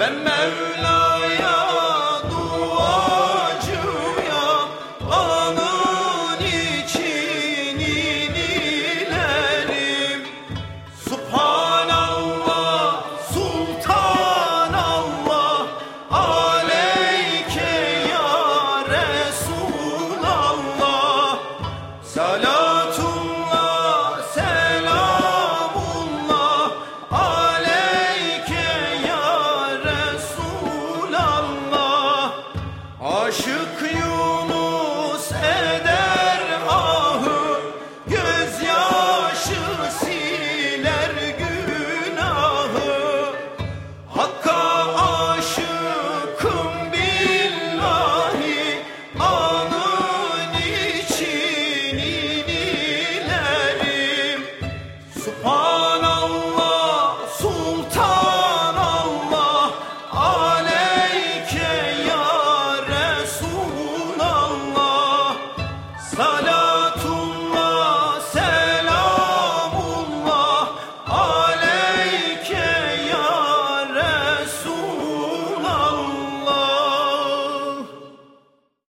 Ben Mevla'ya duacıyam Anan için inilerim Subhanallah, Sultanallah. Aleyke ya Resulallah. Salam